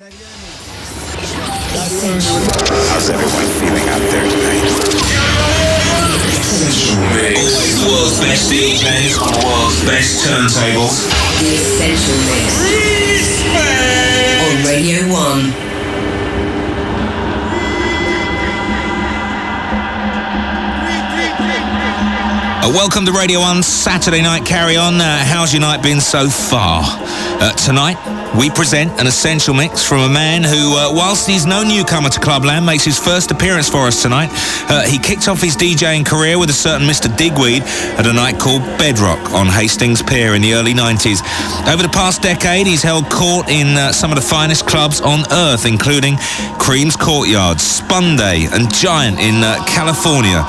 How's everyone feeling out there tonight? Always the world's best DJs on the world's best turntables. The Essential Mix. On Radio 1. Uh, welcome to Radio 1 Saturday Night Carry On. Uh, how's your night been so far? Uh, tonight, we present an essential mix from a man who, uh, whilst he's no newcomer to Clubland, makes his first appearance for us tonight. Uh, he kicked off his DJing career with a certain Mr. Digweed at a night called Bedrock on Hastings Pier in the early 90s. Over the past decade, he's held court in uh, some of the finest clubs on earth, including Cream's Courtyard, Spunday, and Giant in California,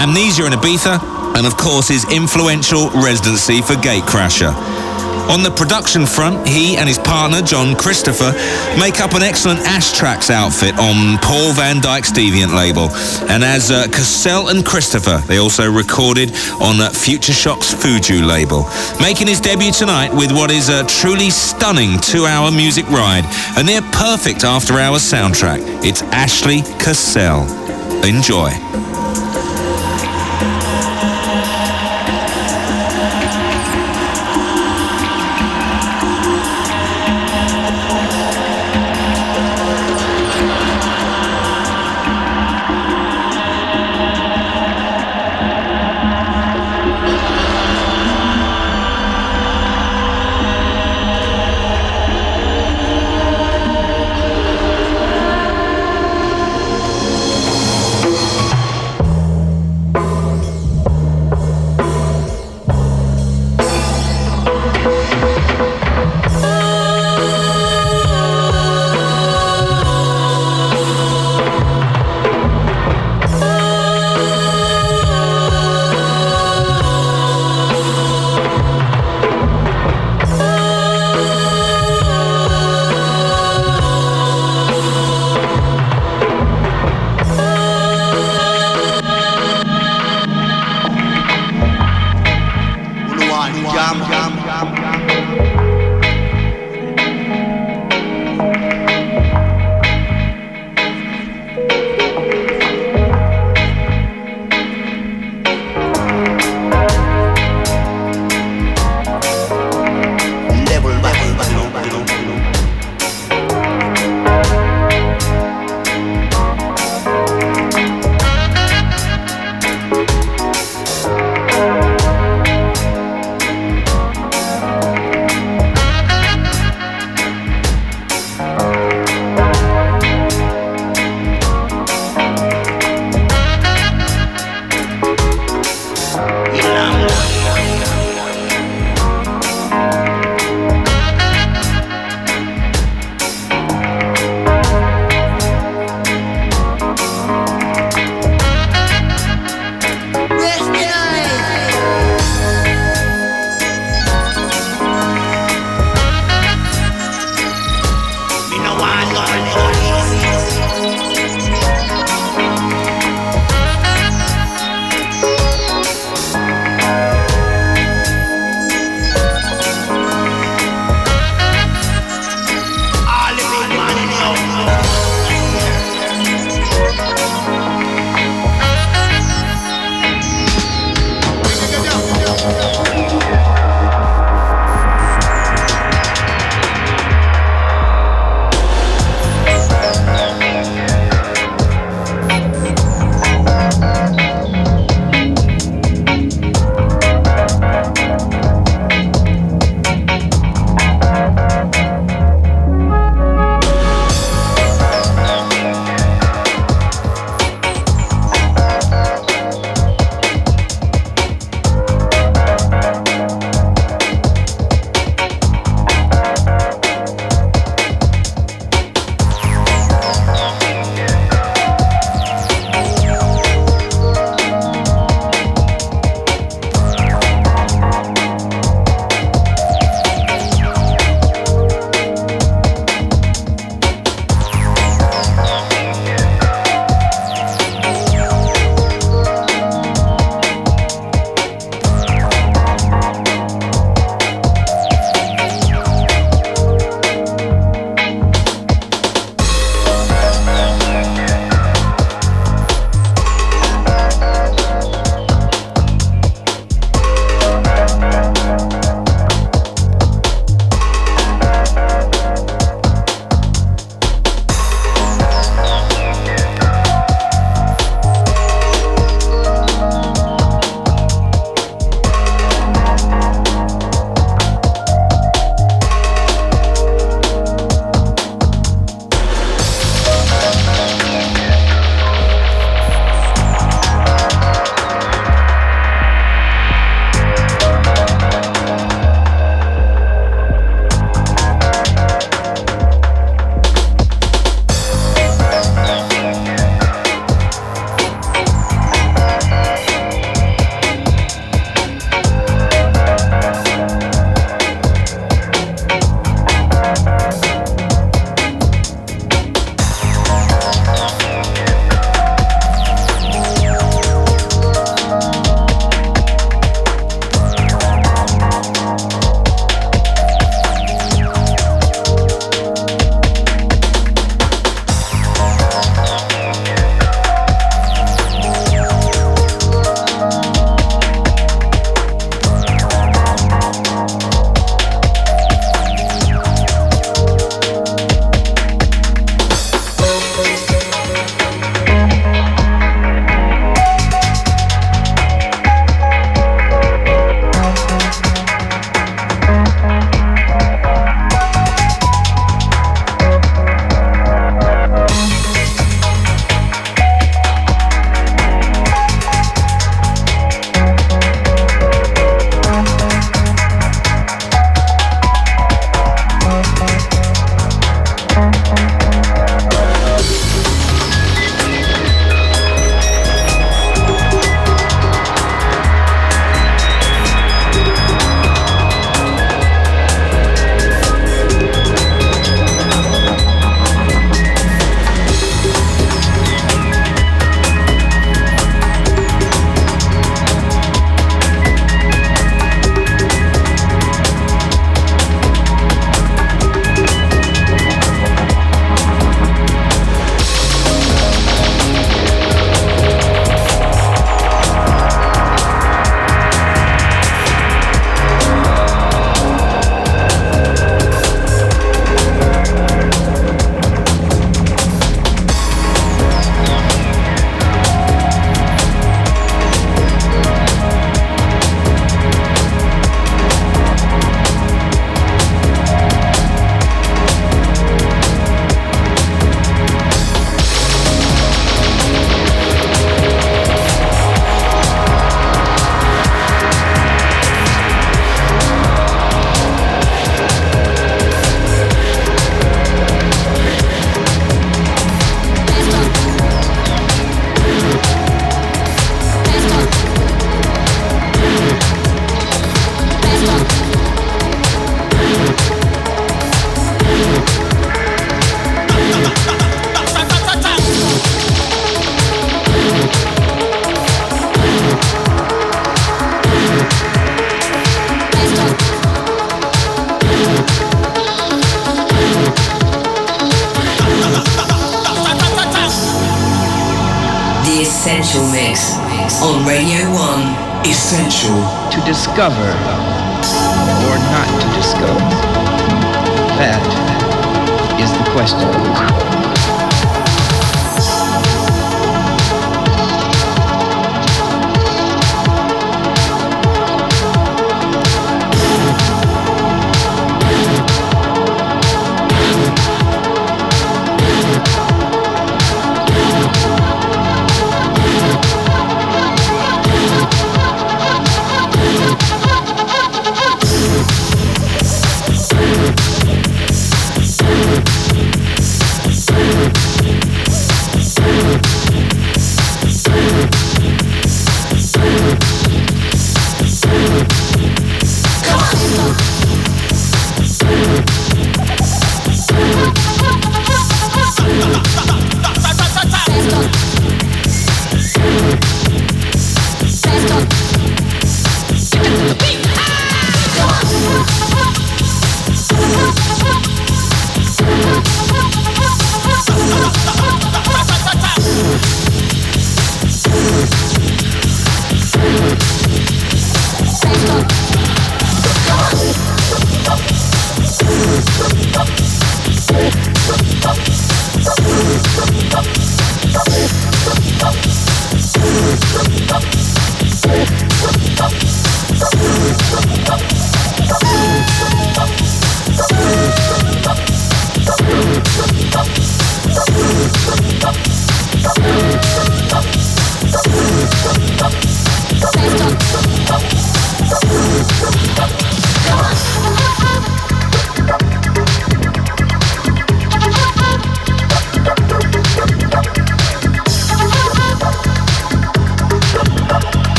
Amnesia in Ibiza, and of course his influential residency for Gatecrasher. On the production front, he and his partner, John Christopher, make up an excellent Ashtrax outfit on Paul Van Dyk's Deviant label. And as uh, Casselle and Christopher, they also recorded on uh, Future Shock's Fuju label. Making his debut tonight with what is a truly stunning two-hour music ride, a near perfect after-hours soundtrack. It's Ashley Casselle. Enjoy.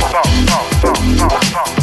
上上上上上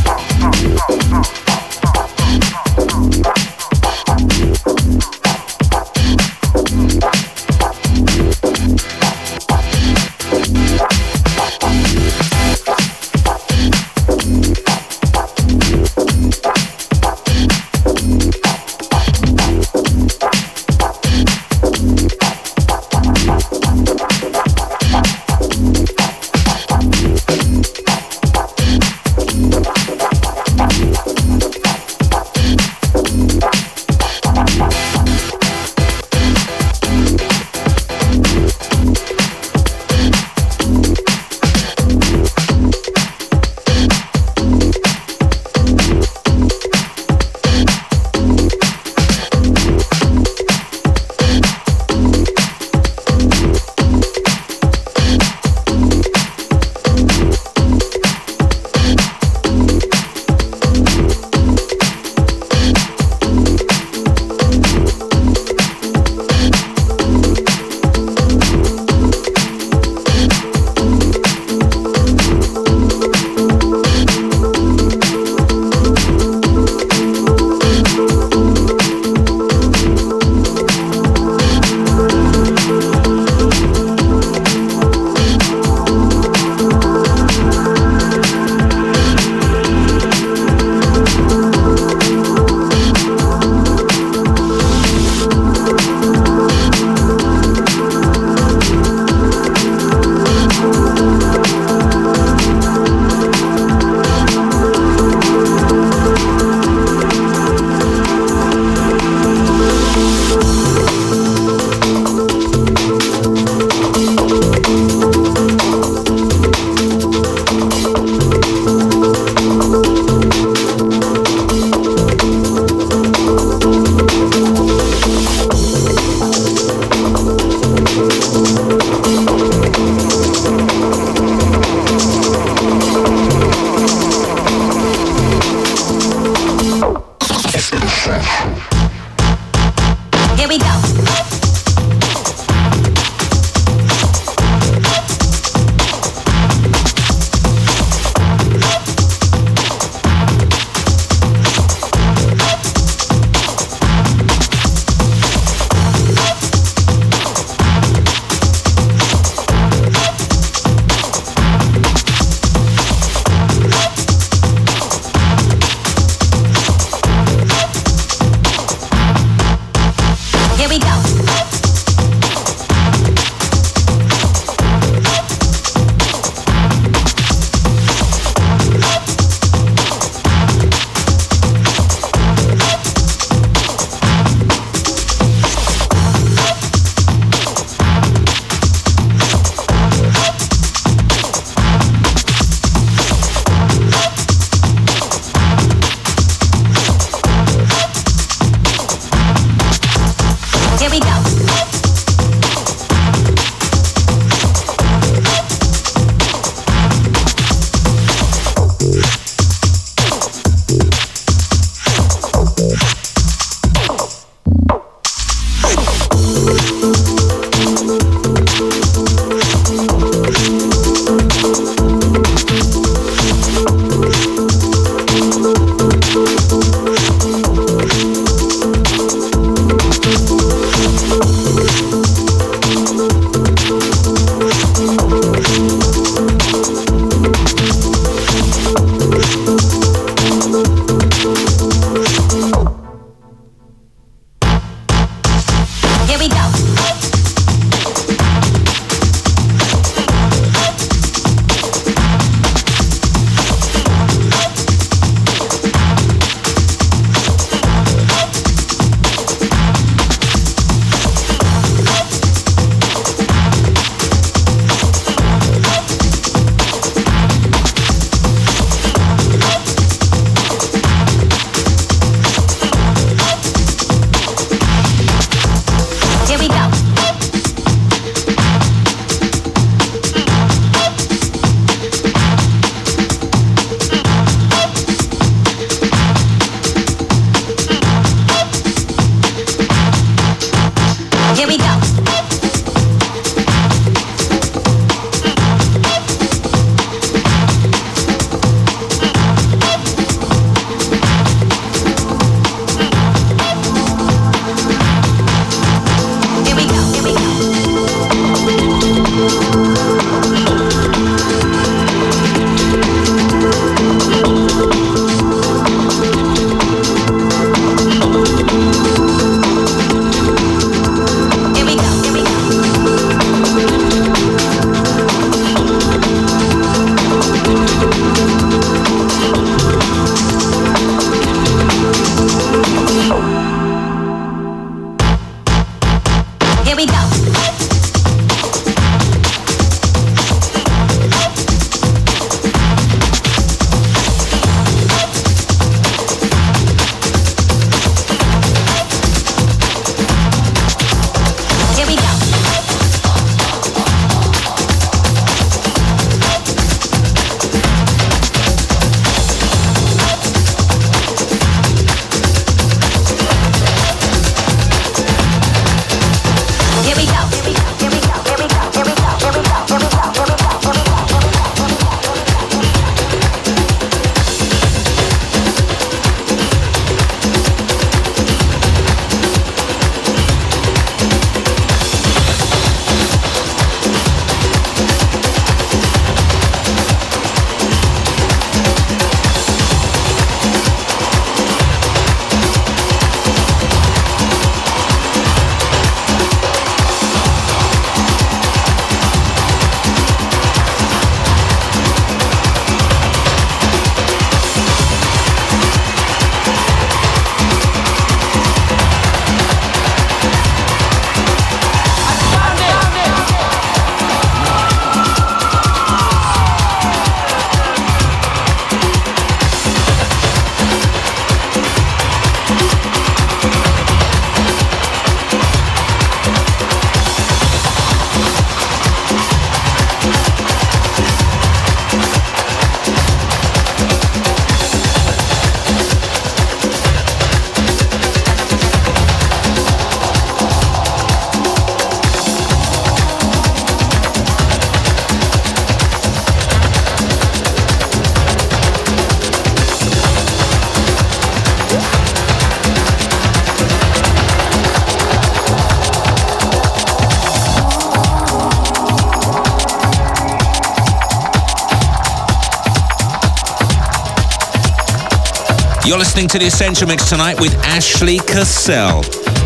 You're listening to The Essential Mix tonight with Ashley Casselle.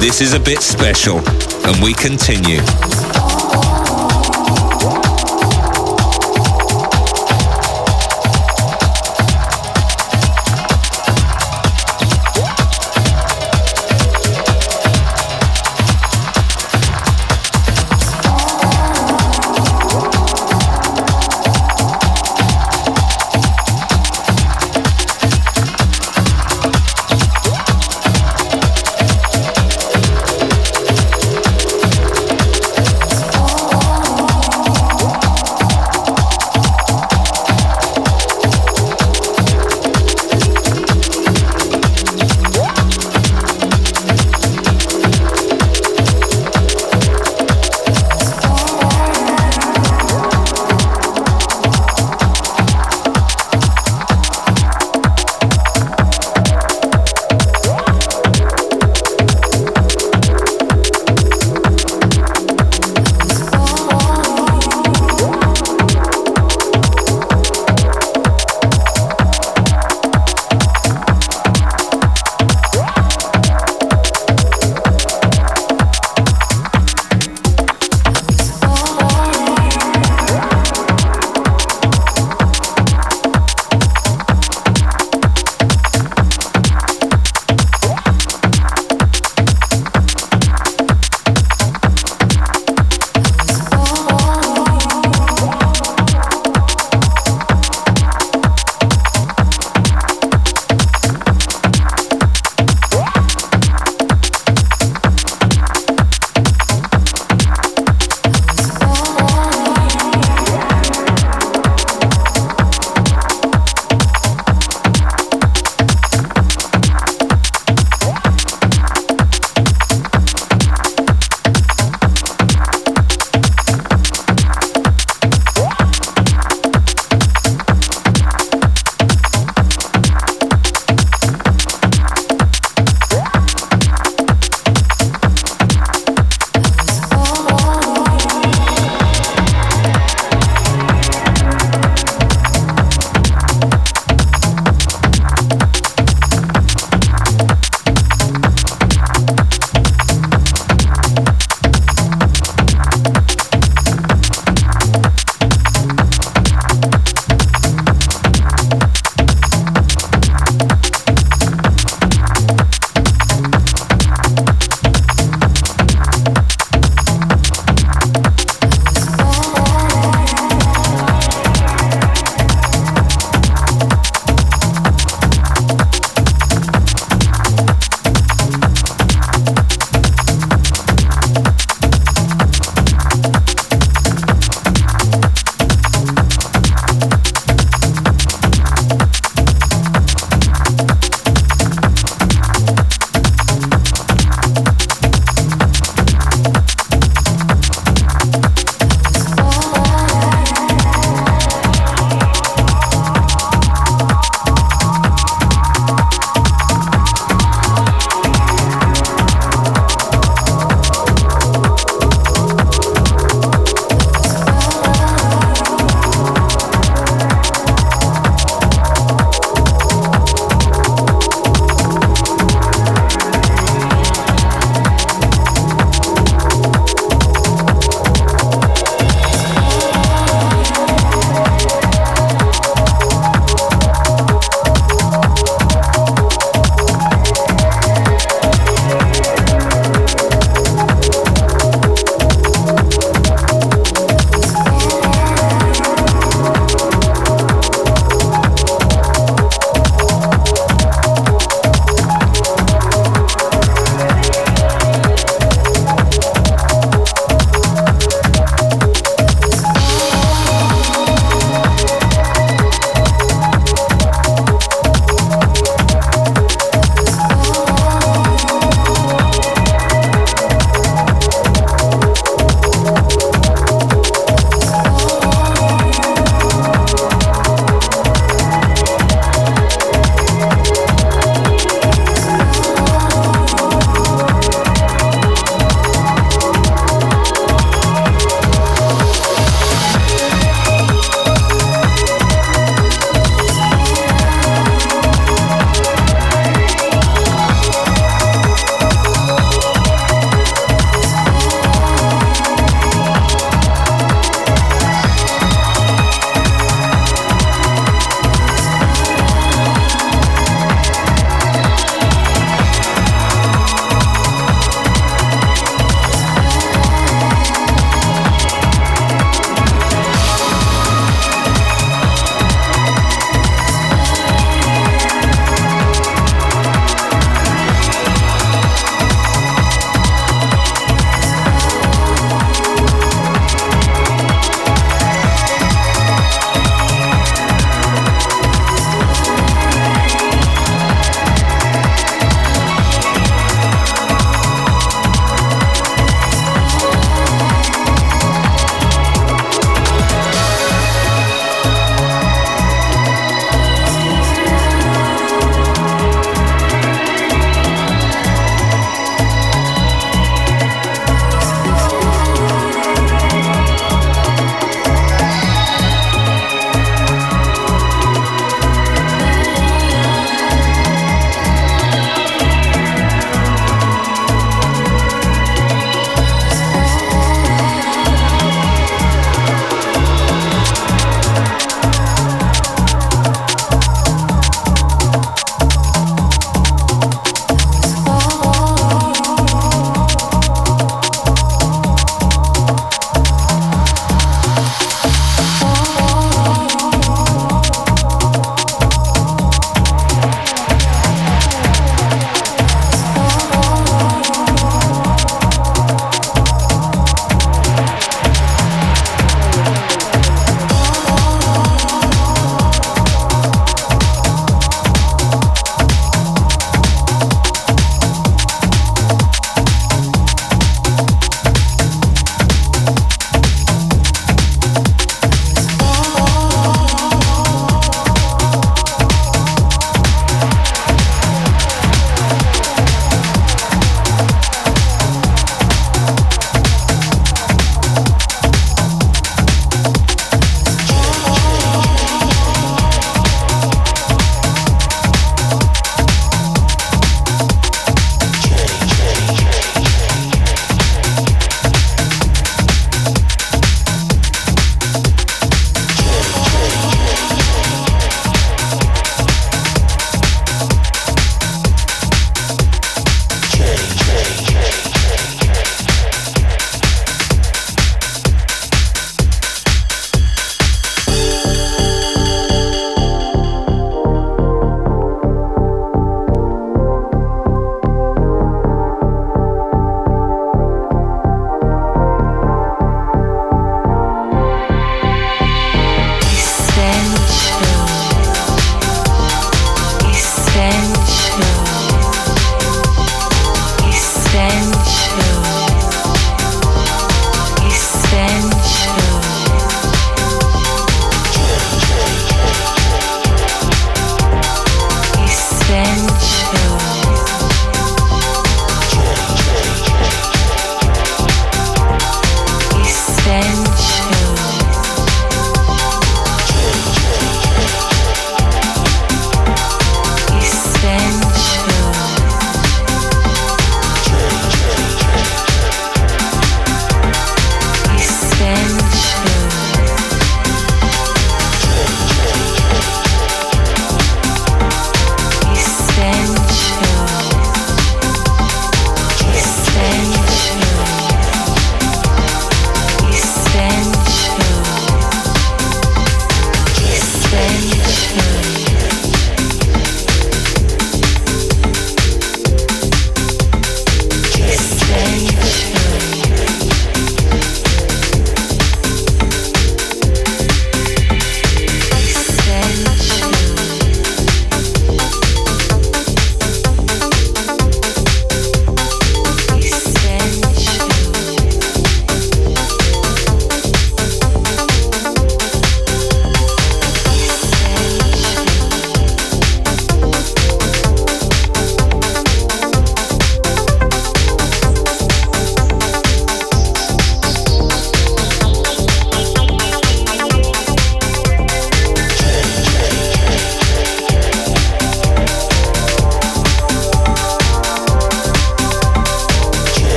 This is a bit special, and we continue.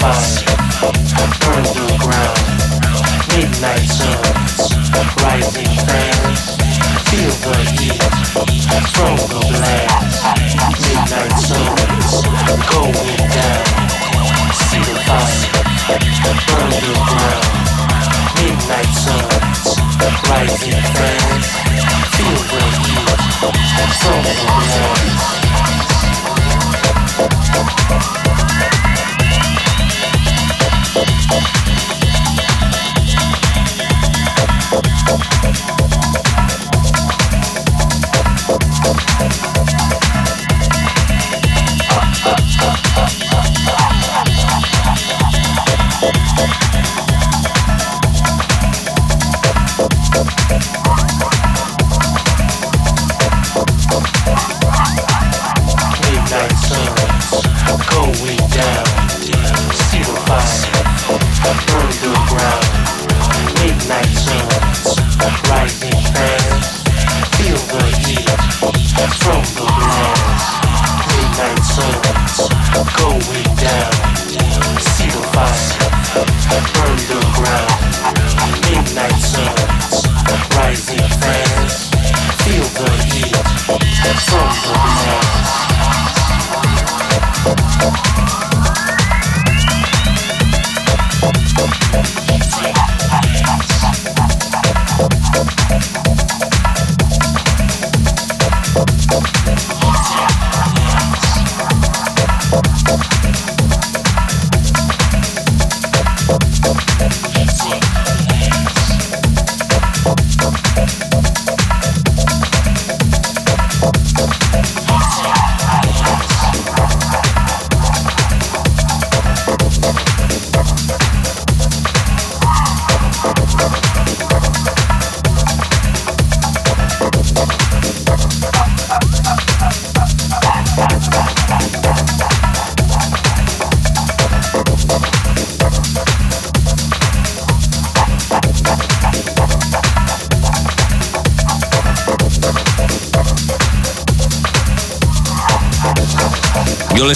fire, burn through ground, midnight suns, rising fans, feel the heat from the blast, midnight suns, going down, see the fire, burn the ground, midnight suns, rising fast. feel the heat from the blast.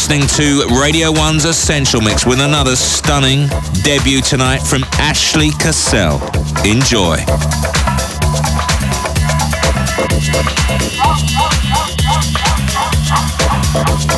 listening to Radio 1's Essential Mix with another stunning debut tonight from Ashley Casselle. Enjoy. Oh, oh, oh,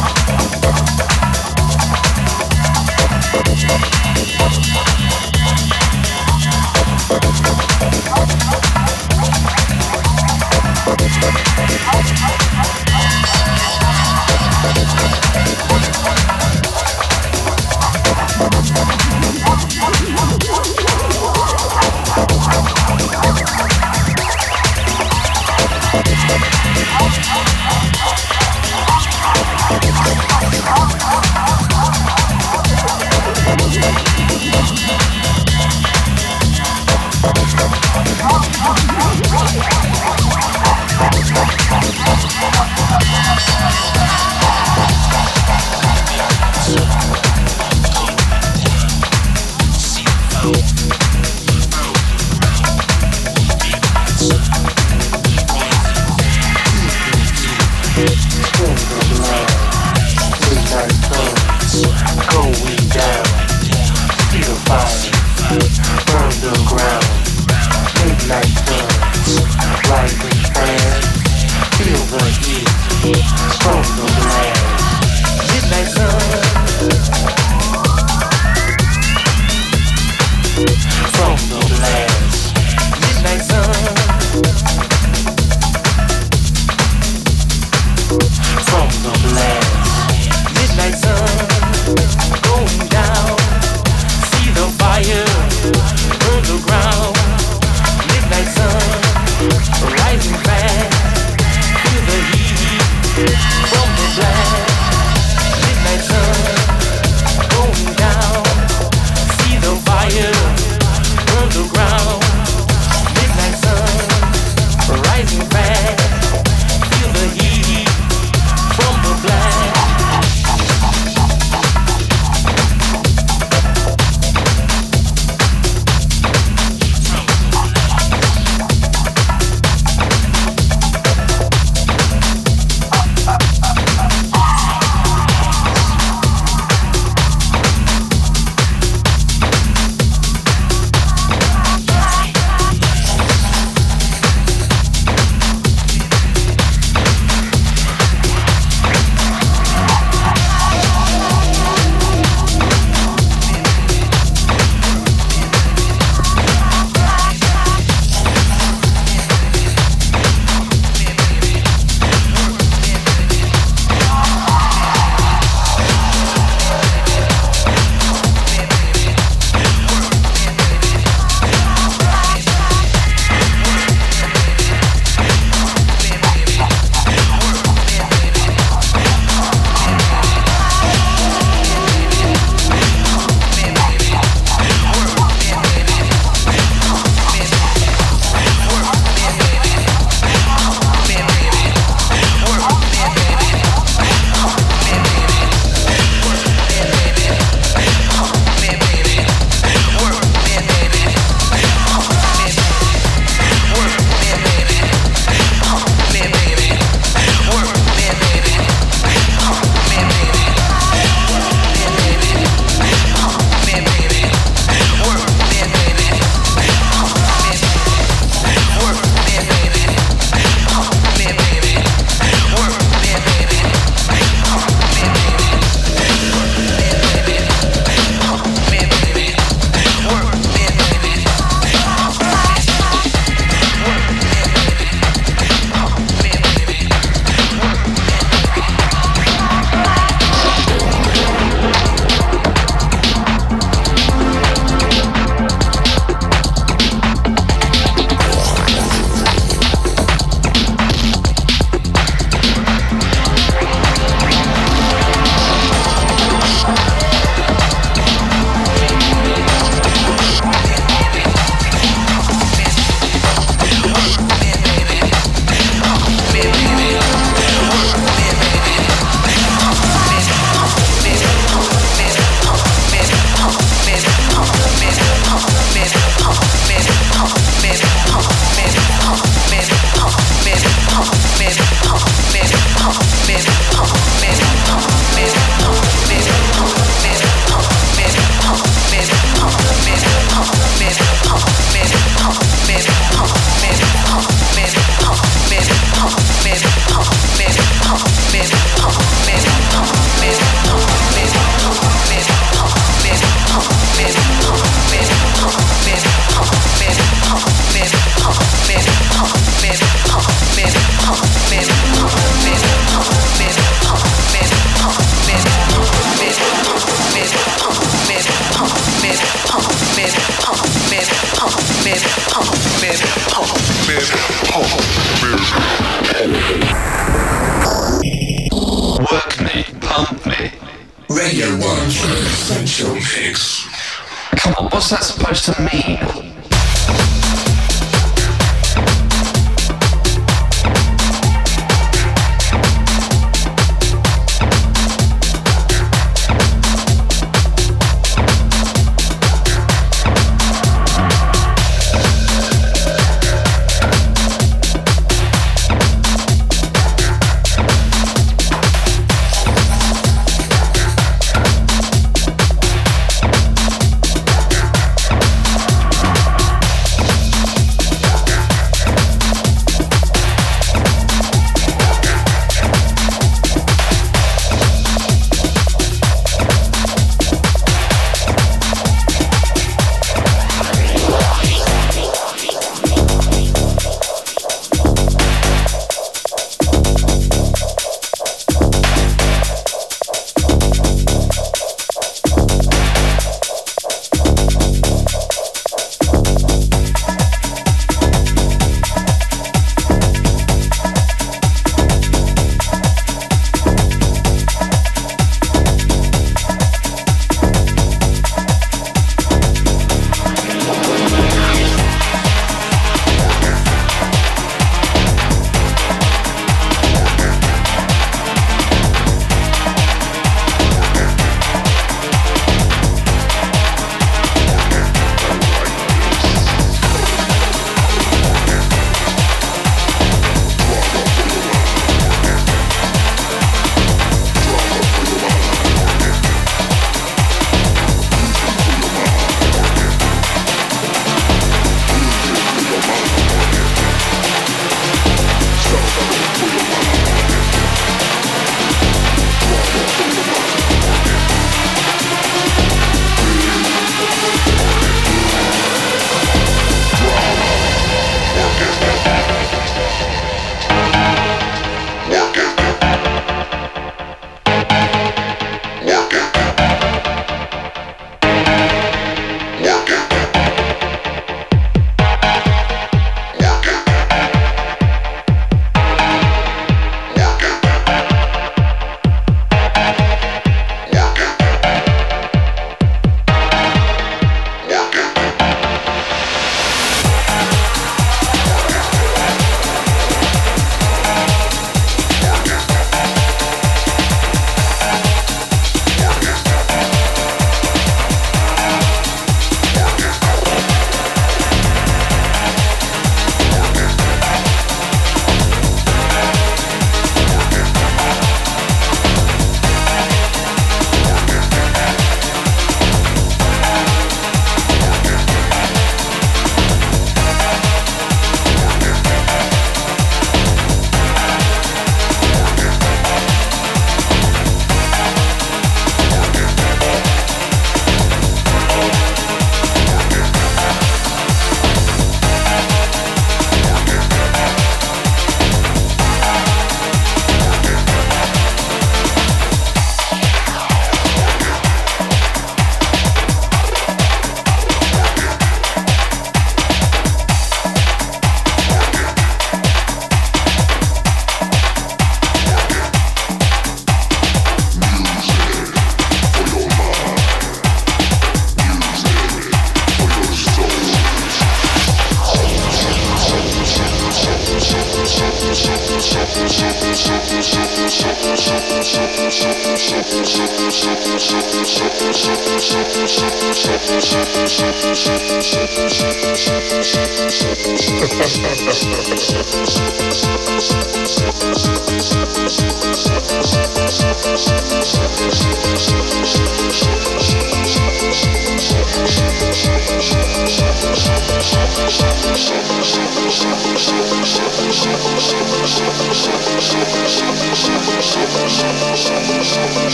what's that supposed to mean?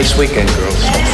Nice weekend, girls.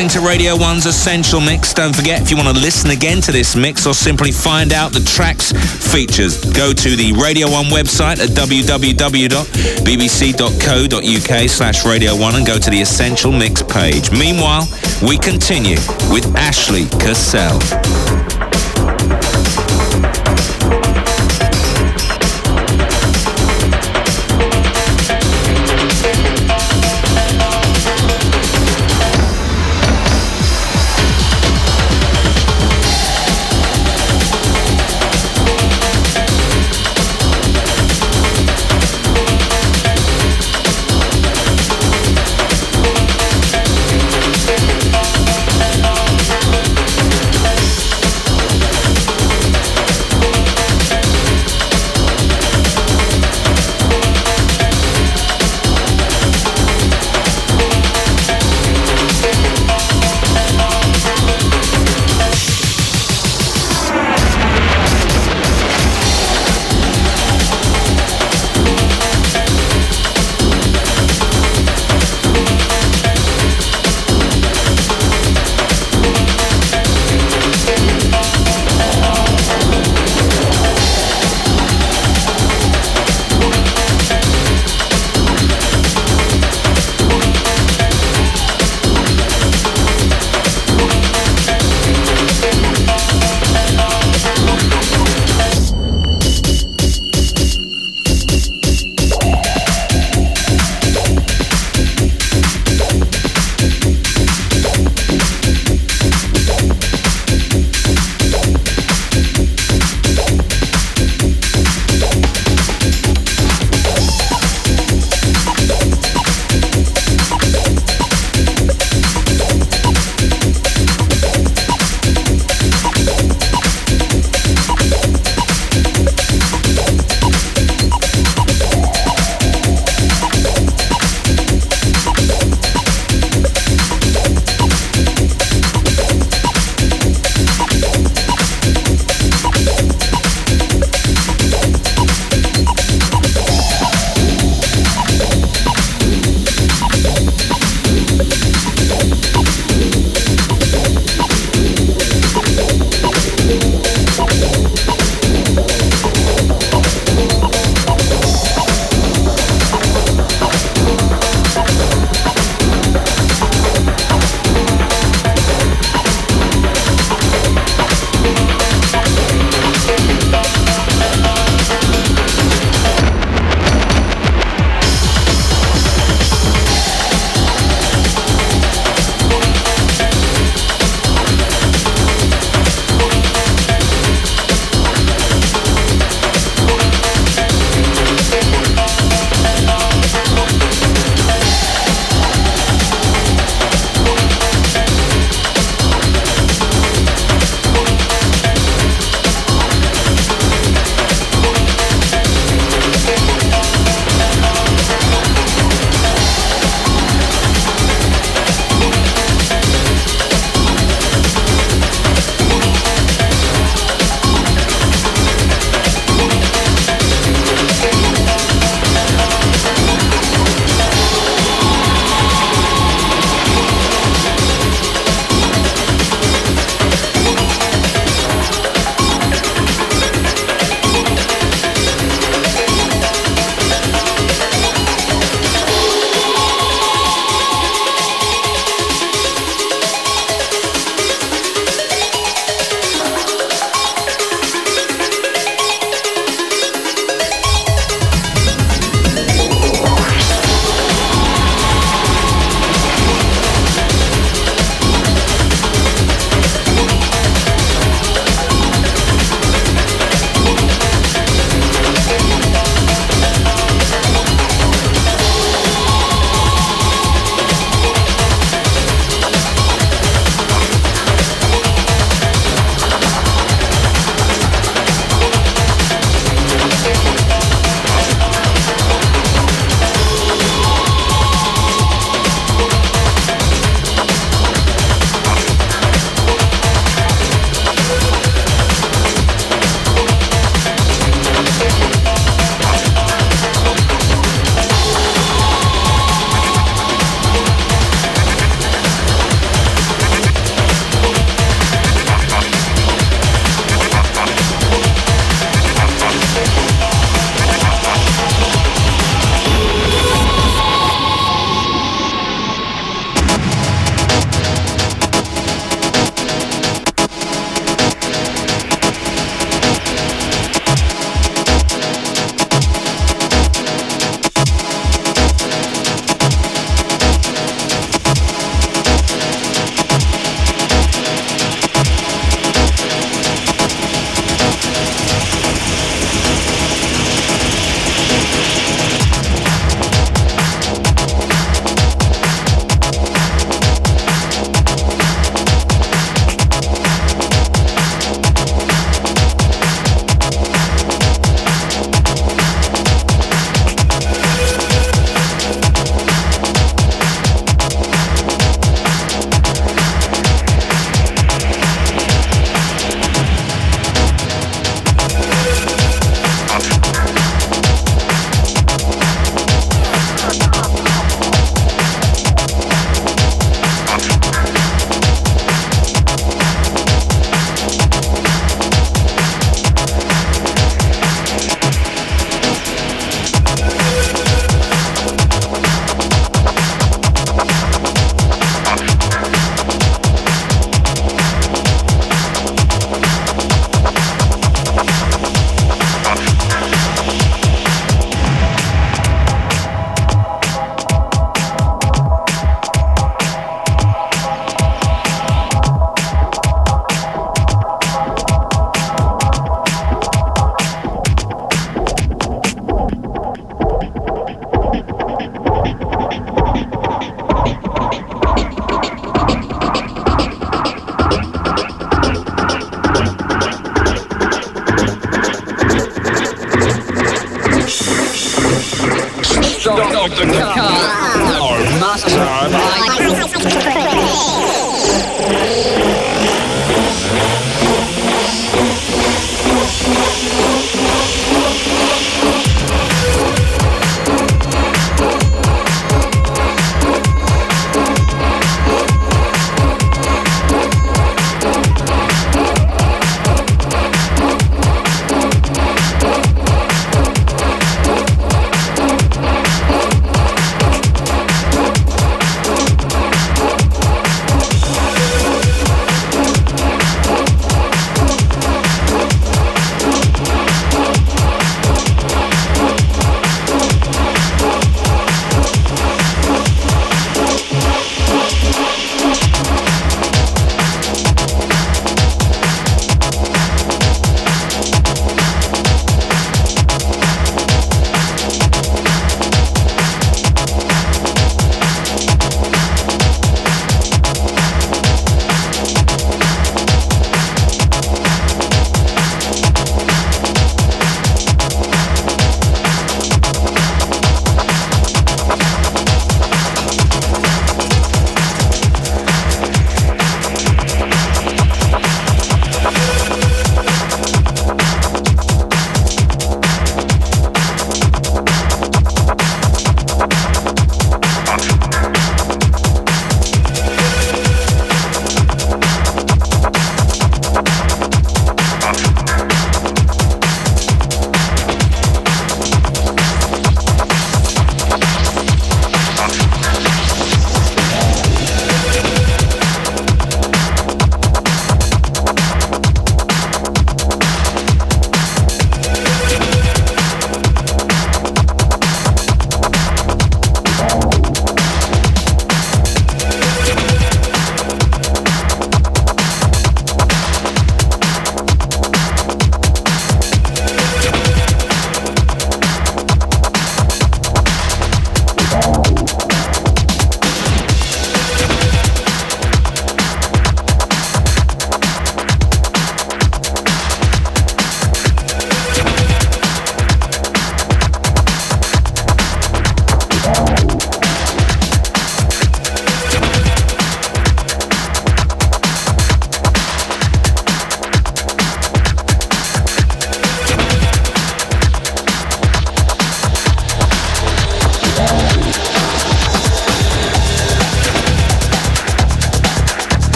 Listening to Radio 1's Essential Mix. Don't forget, if you want to listen again to this mix or simply find out the track's features, go to the Radio 1 website at www.bbc.co.uk slash Radio 1 and go to the Essential Mix page. Meanwhile, we continue with Ashley Casselle.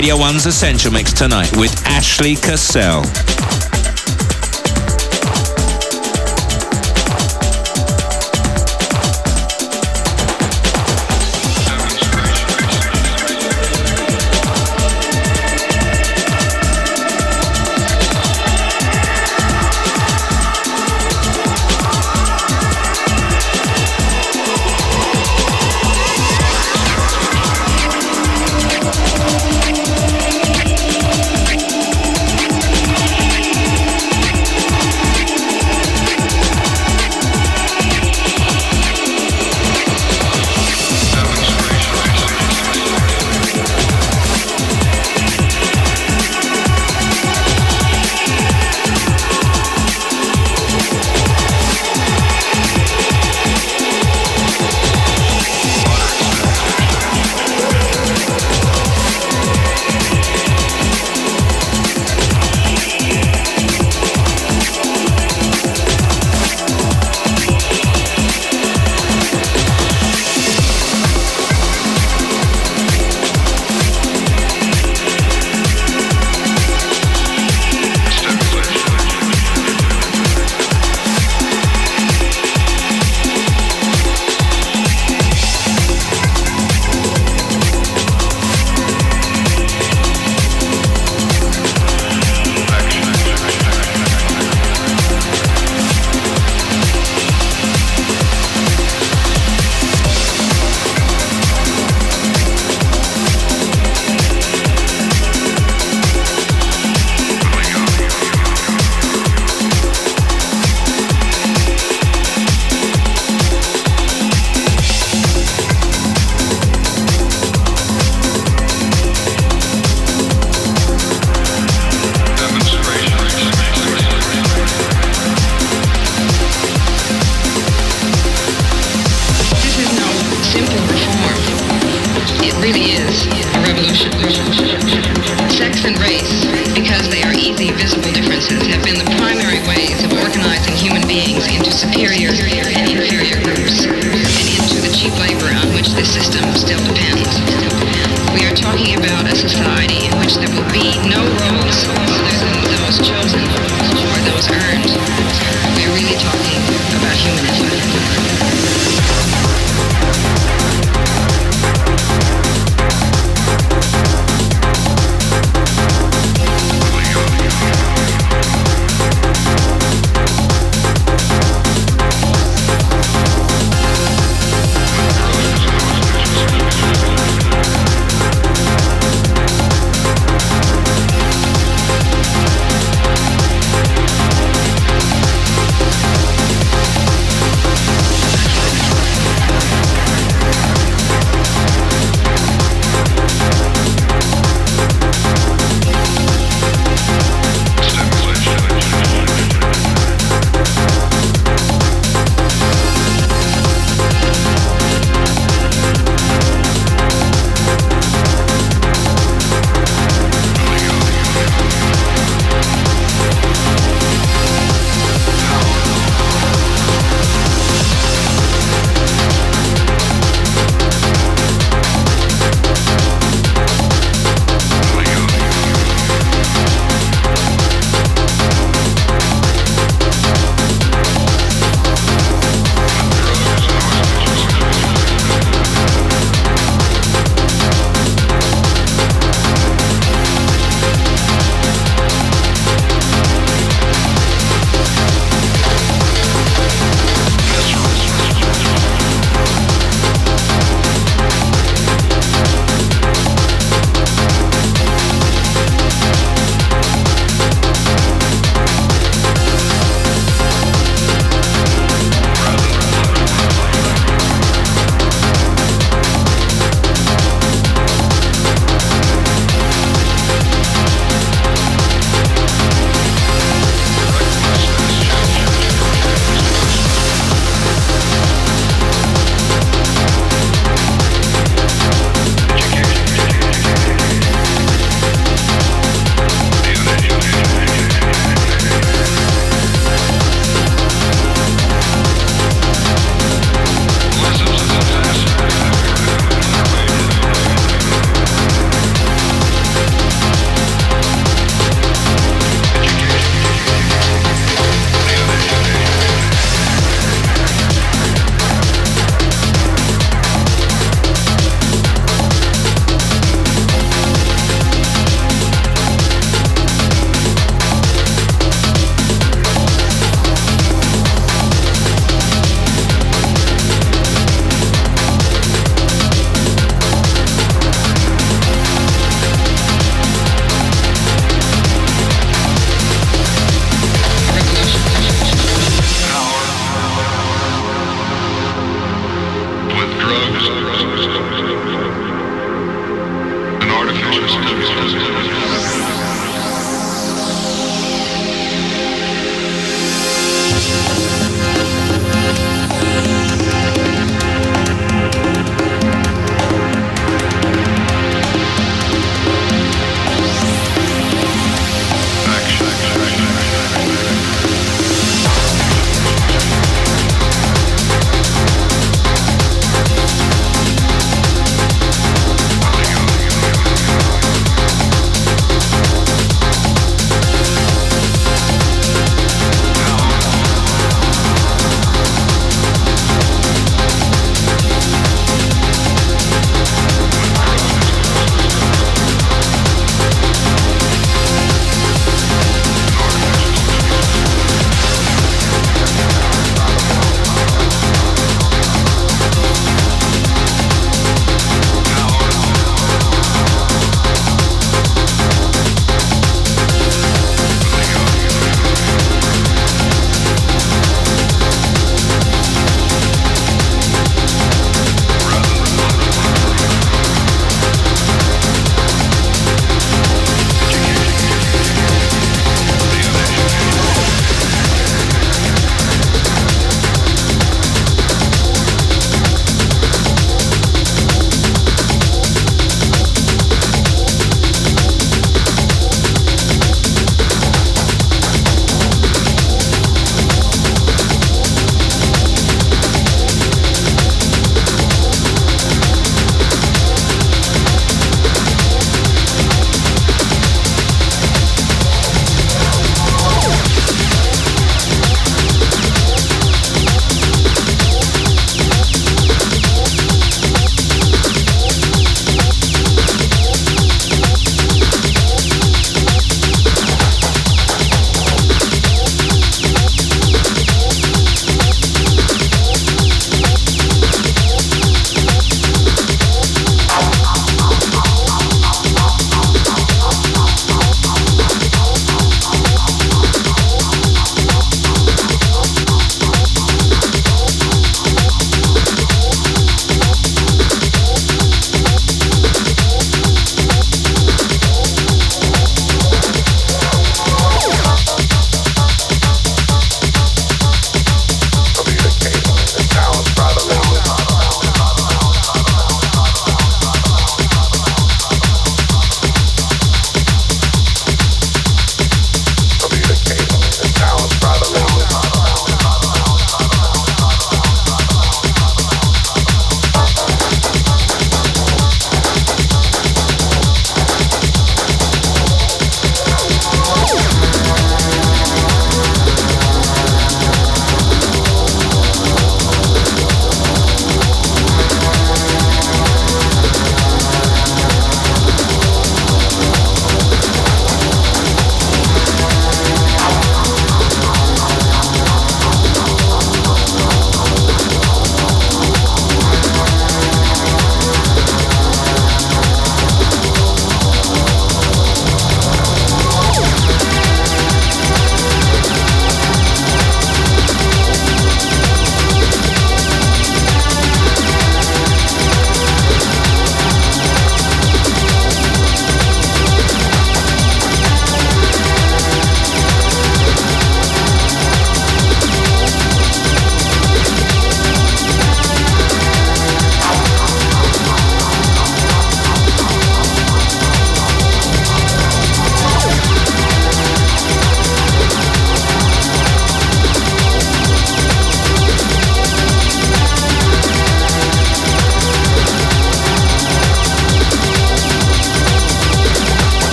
Radio 1's Essential Mix tonight with Ashley Casselle.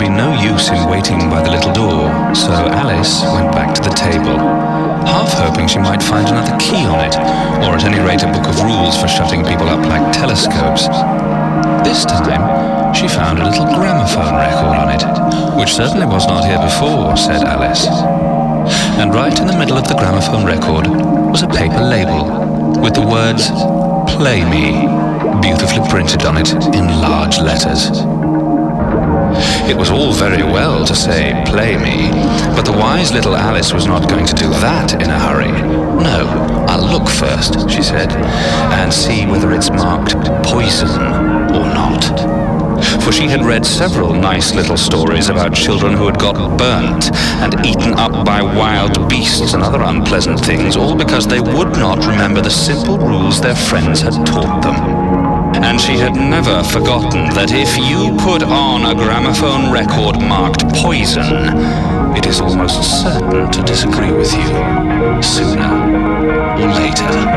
Use in waiting by the little door, so Alice went back to the table, half hoping she might find another key on it, or at any rate a book of rules for shutting people up like telescopes. This time, she found a little gramophone record on it, which certainly was not here before, said Alice. And right in the middle of the gramophone record was a paper label with the words, Play Me, beautifully printed on it in large letters. It was all very well to say, play me, but the wise little Alice was not going to do that in a hurry. No, I'll look first, she said, and see whether it's marked poison or not. For she had read several nice little stories about children who had got burnt and eaten up by wild beasts and other unpleasant things, all because they would not remember the simple rules their friends had taught them and she had never forgotten that if you put on a gramophone record marked poison, it is almost certain to disagree with you sooner or later.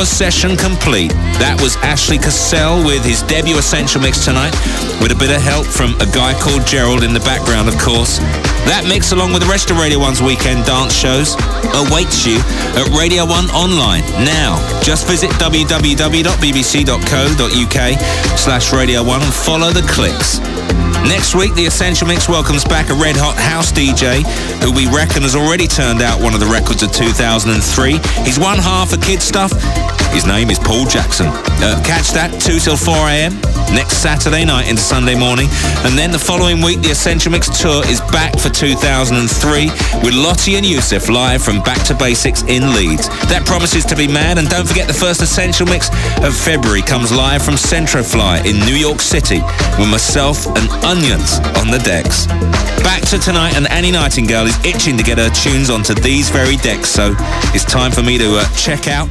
Hours session complete. That was Ashley Casselle with his debut Essential Mix tonight, with a bit of help from a guy called Gerald in the background, of course. That mix, along with the rest of Radio 1's weekend dance shows, awaits you at Radio 1 online. Now, just visit www.bbc.co.uk slash Radio 1 and follow the clicks. Next week, the Essential Mix welcomes back a red hot house DJ who we reckon has already turned out one of the records of 2003. He's one half of Kid Stuff. His name is Paul Jackson. Uh, catch that 2 till 4 a.m. next Saturday night into Sunday morning. And then the following week, the Essential Mix tour is back for 2003 with Lottie and Yousef live from Back to Basics in Leeds. That promises to be mad. And don't forget the first Essential Mix of February comes live from Centro-Fly in New York City with myself and Onions on the decks. Back to tonight, and Annie Nightingale is itching to get her tunes onto these very decks, so it's time for me to uh, check out